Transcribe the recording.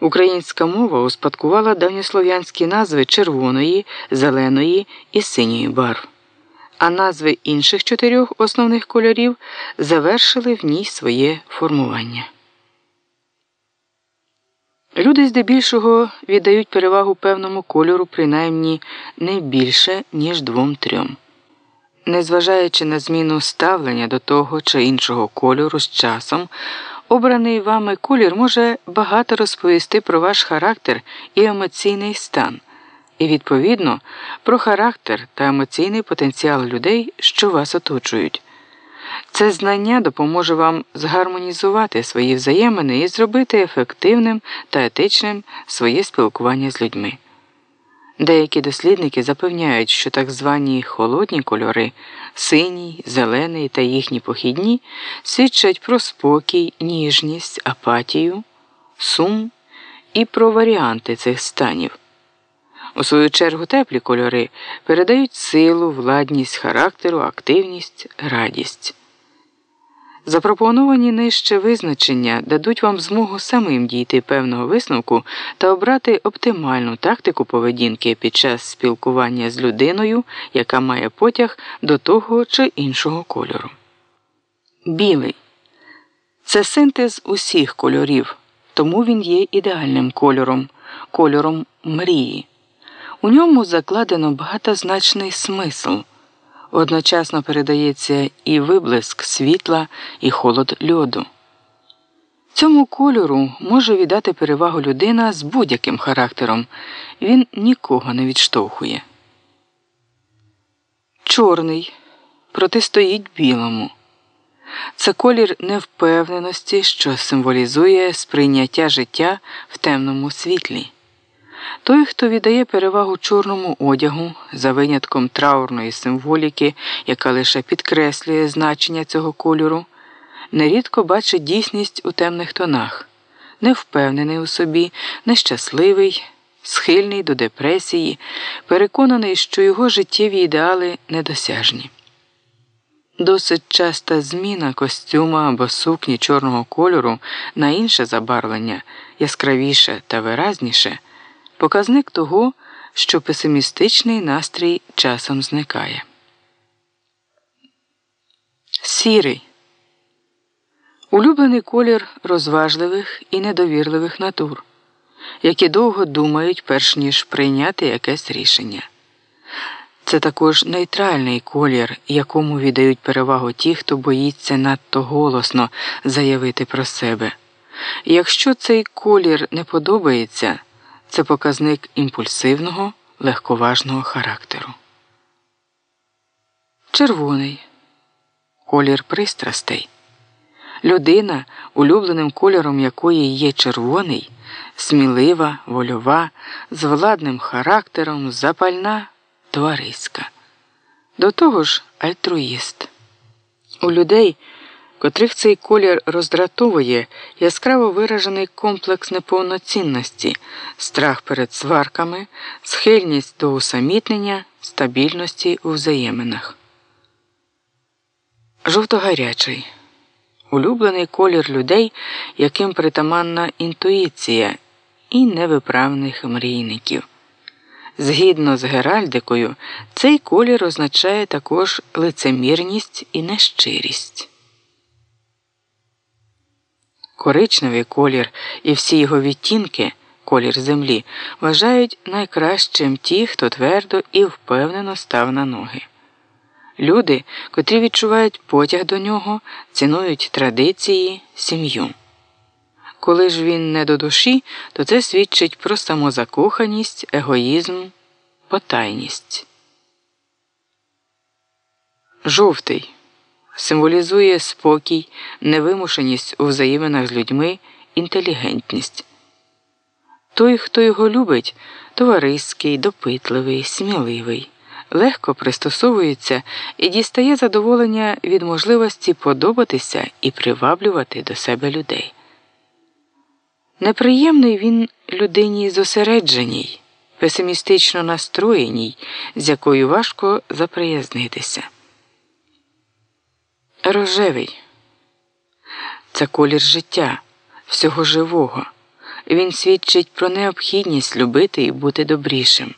Українська мова успадкувала давньослов'янські назви червоної, зеленої і синьої барв, а назви інших чотирьох основних кольорів завершили в ній своє формування. Люди здебільшого віддають перевагу певному кольору, принаймні не більше, ніж двом-трьом. Незважаючи на зміну ставлення до того чи іншого кольору з часом, обраний вами колір може багато розповісти про ваш характер і емоційний стан, і, відповідно, про характер та емоційний потенціал людей, що вас оточують. Це знання допоможе вам згармонізувати свої взаємини і зробити ефективним та етичним своє спілкування з людьми. Деякі дослідники запевняють, що так звані холодні кольори синій, зелений та їхні похідні свідчать про спокій, ніжність, апатію, сум і про варіанти цих станів. У свою чергу теплі кольори передають силу, владність характеру, активність, радість. Запропоновані нижче визначення дадуть вам змогу самим дійти певного висновку та обрати оптимальну тактику поведінки під час спілкування з людиною, яка має потяг до того чи іншого кольору. Білий це синтез усіх кольорів, тому він є ідеальним кольором, кольором мрії. У ньому закладено багатозначний смисл одночасно передається і виблиск світла, і холод льоду. Цьому кольору може віддати перевагу людина з будь-яким характером, він нікого не відштовхує. Чорний протистоїть білому. Це колір невпевненості, що символізує сприйняття життя в темному світлі. Той, хто віддає перевагу чорному одягу за винятком траурної символіки, яка лише підкреслює значення цього кольору, нерідко бачить дійсність у темних тонах, невпевнений у собі, нещасливий, схильний до депресії, переконаний, що його життєві ідеали недосяжні. Досить часта зміна костюма або сукні чорного кольору на інше забарвлення, яскравіше та виразніше показник того, що песимістичний настрій часом зникає. Сірий улюблений колір розважливих і недовірливих натур, які довго думають, перш ніж прийняти якесь рішення. Це також нейтральний колір, якому віддають перевагу ті, хто боїться надто голосно заявити про себе. якщо цей колір не подобається, це показник імпульсивного, легковажного характеру. Червоний колір пристрастей. Людина, улюбленим кольором якої є червоний, смілива, вольова, з владним характером, запальна, товариська. До того ж, альтруїст. У людей котрих цей колір роздратовує яскраво виражений комплекс неповноцінності, страх перед сварками, схильність до усамітнення, стабільності у взаєминах. Жовтогарячий улюблений колір людей, яким притаманна інтуїція і невиправних мрійників. Згідно з геральдикою, цей колір означає також лицемірність і нещирість. Коричневий колір і всі його відтінки, колір землі, вважають найкращим ті, хто твердо і впевнено став на ноги. Люди, котрі відчувають потяг до нього, цінують традиції, сім'ю. Коли ж він не до душі, то це свідчить про самозакоханість, егоїзм, потайність. Жовтий символізує спокій, невимушеність у взаєминах з людьми, інтелігентність. Той, хто його любить, товариський, допитливий, сміливий, легко пристосовується і дістає задоволення від можливості подобатися і приваблювати до себе людей. Неприємний він людині зосередженій, песимістично настроєній, з якою важко заприязнитися. Рожевий це колір життя, всього живого. Він свідчить про необхідність любити і бути добрішим.